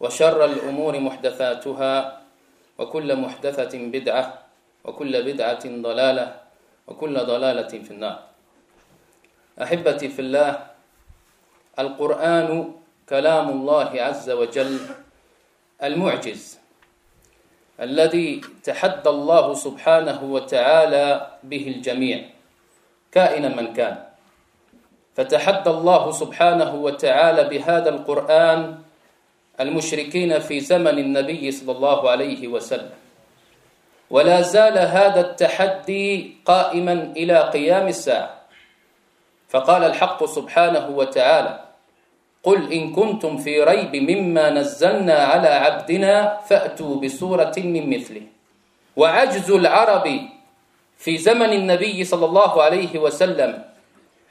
وشر الأمور محدثاتها وكل محدثة بدعة وكل بدعة ضلالة وكل ضلالة في النار. أحبتي في الله القرآن كلام الله عز وجل المعجز الذي تحدى الله سبحانه وتعالى به الجميع كائنا من كان. فتحدى الله سبحانه وتعالى بهذا القرآن المشركين في زمن النبي صلى الله عليه وسلم. ولا زال هذا التحدي قائما إلى قيام الساعة. فقال الحق سبحانه وتعالى قل إن كنتم في ريب مما نزلنا على عبدنا فأتوا بسورة من مثله. وعجز العرب في زمن النبي صلى الله عليه وسلم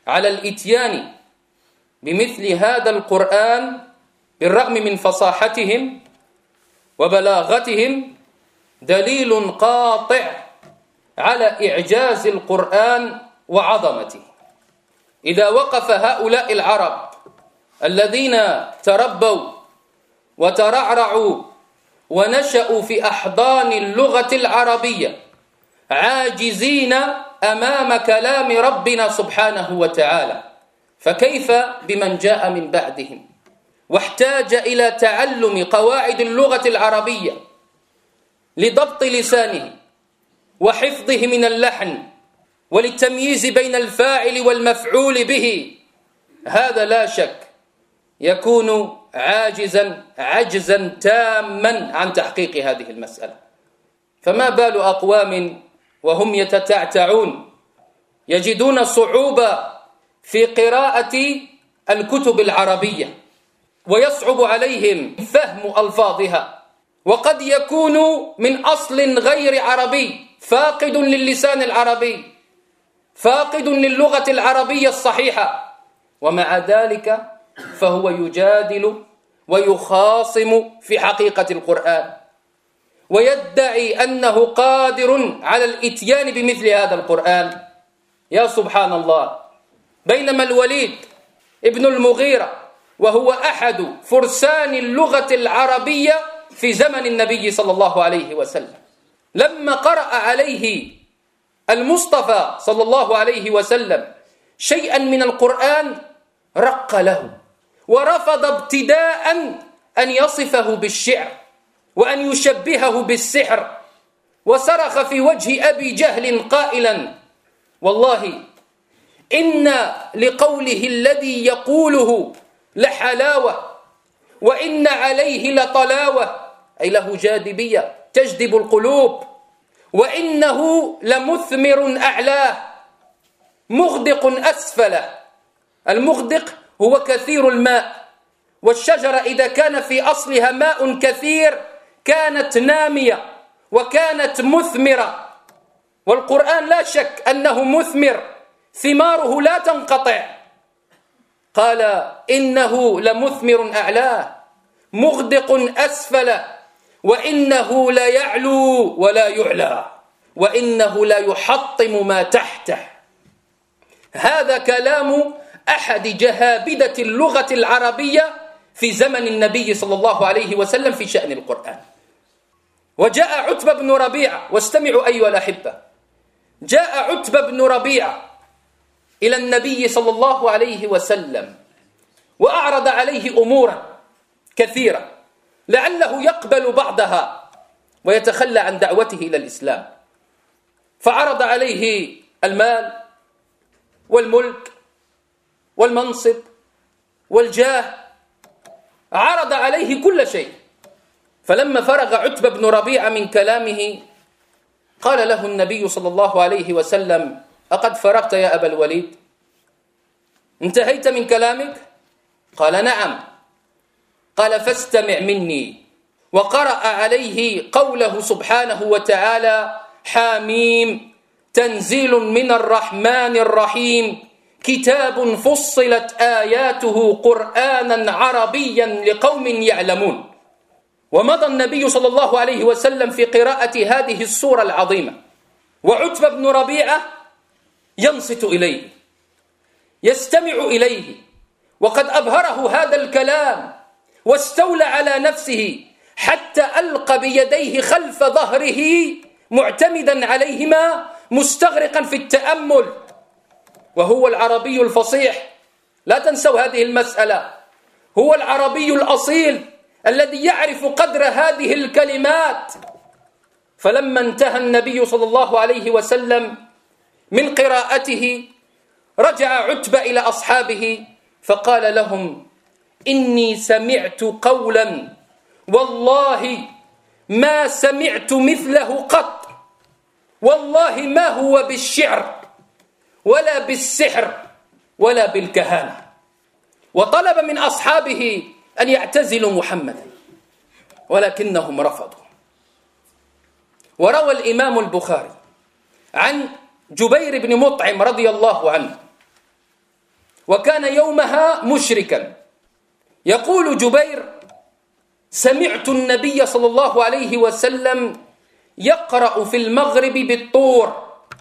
على الإتيان بمثل هذا القرآن بالرغم من فصاحتهم وبلاغتهم دليل قاطع على إعجاز القرآن وعظمته. إذا وقف هؤلاء العرب الذين تربوا وترعرعوا ونشأوا في أحضان اللغة العربية عاجزين أمام كلام ربنا سبحانه وتعالى فكيف بمن جاء من بعدهم؟ واحتاج إلى تعلم قواعد اللغة العربية لضبط لسانه وحفظه من اللحن وللتمييز بين الفاعل والمفعول به. هذا لا شك يكون عاجزا عجزا تاما عن تحقيق هذه المسألة. فما بال أقوام وهم يتتعتعون يجدون صعوبة في قراءة الكتب العربية؟ ويصعب عليهم فهم ألفاظها. وقد يكون من أصل غير عربي فاقد للسان العربي فاقد للغة العربية الصحيحة. ومع ذلك فهو يجادل ويخاصم في حقيقة القرآن. ويدعي أنه قادر على الإتيان بمثل هذا القرآن. يا سبحان الله. بينما الوليد ابن المغيرة وهو أحد فرسان اللغة العربية في زمن النبي صلى الله عليه وسلم. لما قرأ عليه المصطفى صلى الله عليه وسلم شيئا من القرآن رق له ورفض ابتداء أن يصفه بالشعر وأن يشبهه بالسحر وصرخ في وجه أبي جهل قائلا والله إن لقوله الذي يقوله لحلاوة. وإن عليه لطلاوة. أي له جاذبية تجذب القلوب. وإنه لمثمر أعلاه مغدق أسفله المغدق هو كثير الماء. والشجرة إذا كان في أصلها ماء كثير كانت نامية وكانت مثمرة. والقرآن لا شك أنه مثمر. ثماره لا تنقطع. قال إنه لمثمر أعلاه مغدق أسفل وإنه لا يعلو ولا يعلى وإنه لا يحطم ما تحته. هذا كلام أحد جهابدة اللغة العربية في زمن النبي صلى الله عليه وسلم في شأن القرآن. وجاء عتبة بن ربيعة واستمعوا أيها الأحبة. جاء عتبة بن ربيعة إلى النبي صلى الله عليه وسلم وأعرض عليه أمورا كثيرة لعله يقبل بعضها ويتخلى عن دعوته إلى الإسلام. فعرض عليه المال والملك والمنصب والجاه عرض عليه كل شيء. فلما فرغ عتبة بن ربيعة من كلامه قال له النبي صلى الله عليه وسلم أقد فرغت يا أبا الوليد؟ انتهيت من كلامك؟ قال نعم. قال فاستمع مني. وقرأ عليه قوله سبحانه وتعالى حاميم تنزيل من الرحمن الرحيم. كتاب فصلت آياته قرآنا عربيا لقوم يعلمون. ومضى النبي صلى الله عليه وسلم في قراءة هذه السورة العظيمة. وعتبة بن ربيعة ينصت إليه يستمع إليه. وقد أبهره هذا الكلام واستولى على نفسه حتى ألقى بيديه خلف ظهره معتمدا عليهما مستغرقا في التأمل. وهو العربي الفصيح. لا تنسوا هذه المسألة. هو العربي الأصيل الذي يعرف قدر هذه الكلمات. فلما انتهى النبي صلى الله عليه وسلم من قراءته رجع عتبة إلى أصحابه فقال لهم إني سمعت قولا والله ما سمعت مثله قط والله ما هو بالشعر ولا بالسحر ولا بالكهانة. وطلب من أصحابه أن يعتزلوا محمدا ولكنهم رفضوا. وروى الإمام البخاري عن جبير بن مطعم رضي الله عنه. وكان يومها مشركا. يقول جبير سمعت النبي صلى الله عليه وسلم يقرأ في المغرب بالطور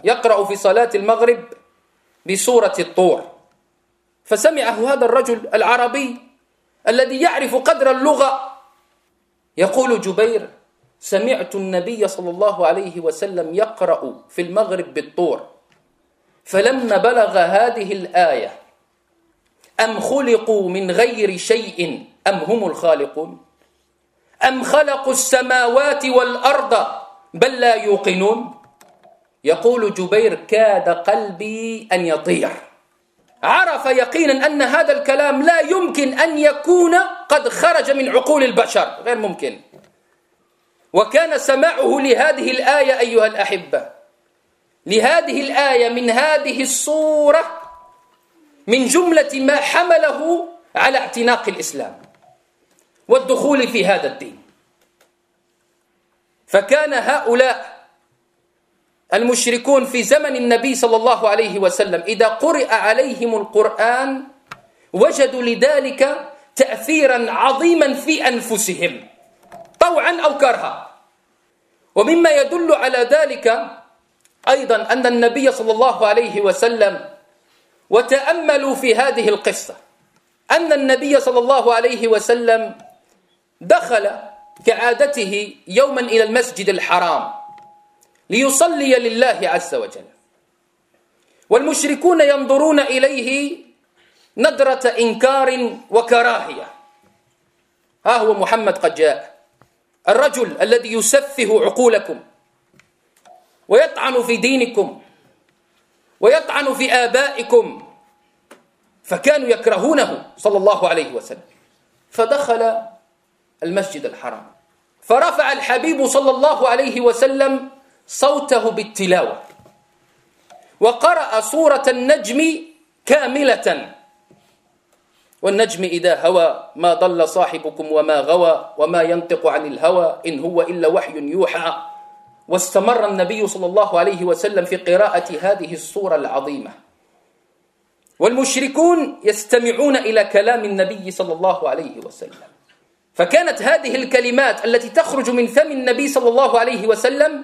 يقرأ في صلاة المغرب بسورة الطور. فسمعه هذا الرجل العربي الذي يعرف قدر اللغة. يقول جبير سمعت النبي صلى الله عليه وسلم يقرأ في المغرب بالطور. فلما بلغ هذه الآية أم خلقوا من غير شيء؟ أم هم الخالقون؟ أم خلقوا السماوات والأرض بل لا يوقنون؟ يقول جبير كاد قلبي أن يطير. عرف يقينا أن هذا الكلام لا يمكن أن يكون قد خرج من عقول البشر غير ممكن. وكان سماعه لهذه الآية أيها الأحبة لهذه الآية من هذه الصورة من جملة ما حمله على اعتناق الإسلام والدخول في هذا الدين. فكان هؤلاء المشركون في زمن النبي صلى الله عليه وسلم إذا قرئ عليهم القرآن وجدوا لذلك تأثيرا عظيما في أنفسهم. طوعا أو كرها. ومما يدل على ذلك أيضا أن النبي صلى الله عليه وسلم وتأملوا في هذه القصة. أن النبي صلى الله عليه وسلم دخل كعادته يوما إلى المسجد الحرام ليصلي لله عز وجل. والمشركون ينظرون إليه نظرة إنكار وكراهية. ها هو محمد قد جاء. الرجل الذي يسفه عقولكم ويطعن في دينكم ويطعن في آبائكم فكانوا يكرهونه صلى الله عليه وسلم. فدخل المسجد الحرام. فرفع الحبيب صلى الله عليه وسلم صوته بالتلاوة. وقرأ سورة النجم كاملة. والنجم إذا هوى ما ضل صاحبكم وما غوى وما ينطق عن الهوى إن هو إلا وحي يوحى. واستمر النبي صلى الله عليه وسلم في قراءة هذه السورة العظيمة. والمشركون يستمعون إلى كلام النبي صلى الله عليه وسلم. فكانت هذه الكلمات التي تخرج من فم النبي صلى الله عليه وسلم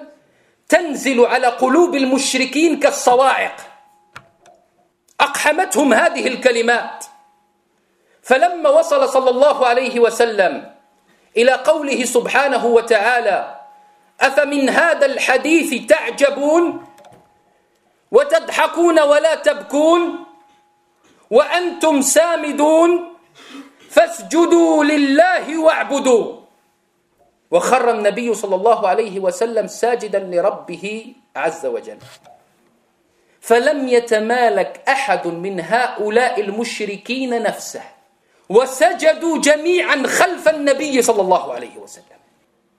تنزل على قلوب المشركين كالصواعق. أقحمتهم هذه الكلمات. فلما وصل صلى الله عليه وسلم إلى قوله سبحانه وتعالى أفمن هذا الحديث تعجبون؟ وتضحكون ولا تبكون؟ وأنتم سامدون؟ فاسجدوا لله واعبدوا وخر النبي صلى الله عليه وسلم ساجدا لربه عز وجل. فلم يتمالك أحد من هؤلاء المشركين نفسه. وسجدوا جميعا خلف النبي صلى الله عليه وسلم.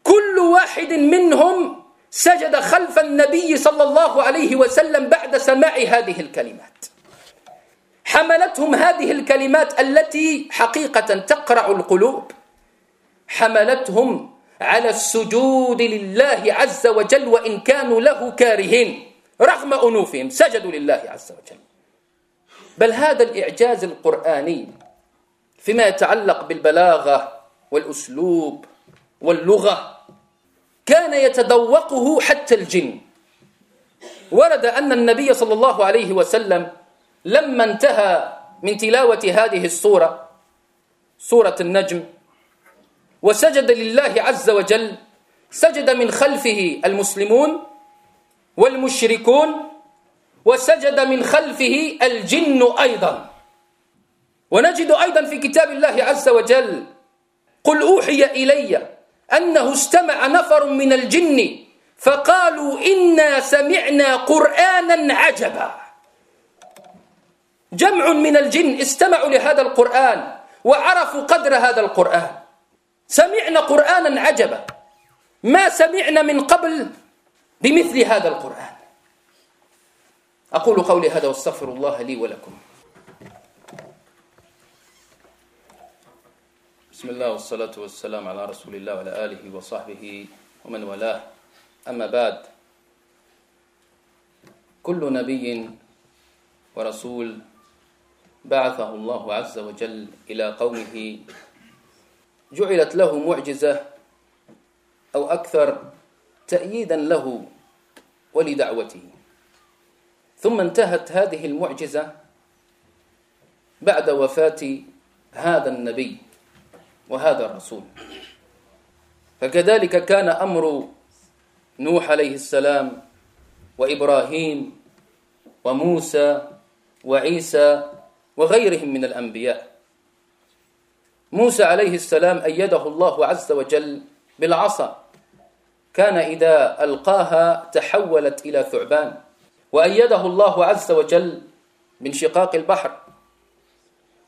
كل واحد منهم سجد خلف النبي صلى الله عليه وسلم بعد سماع هذه الكلمات. حملتهم هذه الكلمات التي حقيقة تقرع القلوب. حملتهم على السجود لله عز وجل وإن كانوا له كارهين رغم أنوفهم سجدوا لله عز وجل. بل هذا الإعجاز القرآني فيما يتعلق بالبلاغة والأسلوب واللغة كان يتذوقه حتى الجن. ورد أن النبي صلى الله عليه وسلم لما انتهى من تلاوة هذه السورة سورة النجم وسجد لله عز وجل سجد من خلفه المسلمون والمشركون وسجد من خلفه الجن أيضا. ونجد أيضا في كتاب الله عز وجل قل أوحي إلي أنه استمع نفر من الجن فقالوا إنا سمعنا قرآنا عجبا. جمع من الجن استمعوا لهذا القرآن وعرفوا قدر هذا القرآن. سمعنا قرآنا عجبا. ما سمعنا من قبل بمثل هذا القرآن. أقول قولي هذا واستغفر الله لي ولكم. بسم الله والصلاة والسلام على رسول الله وعلى آله وصحبه ومن والاه. أما بعد كل نبي ورسول بعثه الله عز وجل إلى قومه جعلت له معجزة أو أكثر تأييدا له ولدعوته. ثم انتهت هذه المعجزة بعد وفاة هذا النبي. وهذا الرسول. فكذلك كان أمر نوح عليه السلام وإبراهيم وموسى وعيسى وغيرهم من الأنبياء. موسى عليه السلام أيده الله عز وجل بالعصا. كان إذا ألقاها تحولت إلى ثعبان وأيده الله عز وجل بانشقاق البحر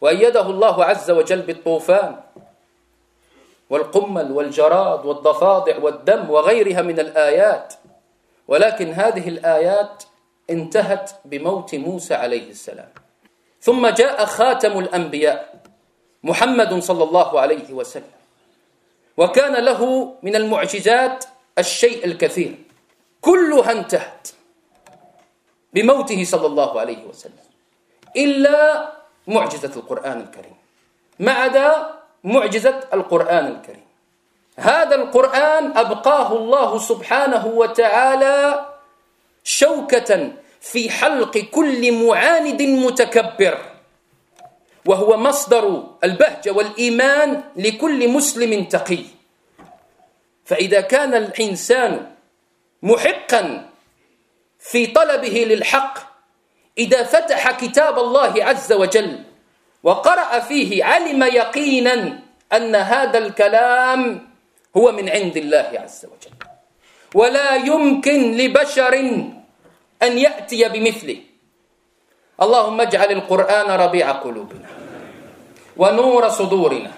وأيده الله عز وجل بالطوفان والقمل والجراد والضفادع والدم وغيرها من الآيات. ولكن هذه الآيات انتهت بموت موسى عليه السلام. ثم جاء خاتم الأنبياء محمد صلى الله عليه وسلم. وكان له من المعجزات الشيء الكثير. كلها انتهت بموته صلى الله عليه وسلم. إلا معجزة القرآن الكريم. ما عدا معجزة القرآن الكريم. هذا القرآن أبقاه الله سبحانه وتعالى شوكة في حلق كل معاند متكبر وهو مصدر البهجة والإيمان لكل مسلم تقي. فإذا كان الإنسان محقا في طلبه للحق إذا فتح كتاب الله عز وجل وقرأ فيه علم يقينا أن هذا الكلام هو من عند الله عز وجل. ولا يمكن لبشر أن يأتي بمثله. اللهم اجعل القرآن ربيع قلوبنا ونور صدورنا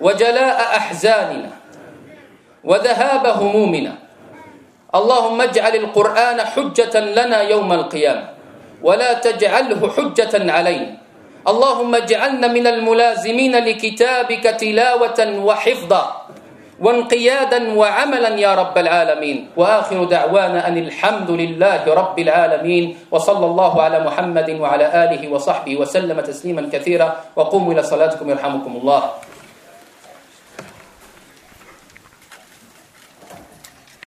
وجلاء أحزاننا وذهاب همومنا. اللهم اجعل القرآن حجة لنا يوم القيامة ولا تجعله حجة علينا. اللهم اجعلنا من الملازمين لكتابك تلاوة وحفظا وانقيادا وعملا يا رب العالمين. وآخر دعوانا أن الحمد لله رب العالمين. وصلى الله على محمد وعلى آله وصحبه وسلم تسليما كثيرا. وقوموا إلى صلاتكم يرحمكم الله.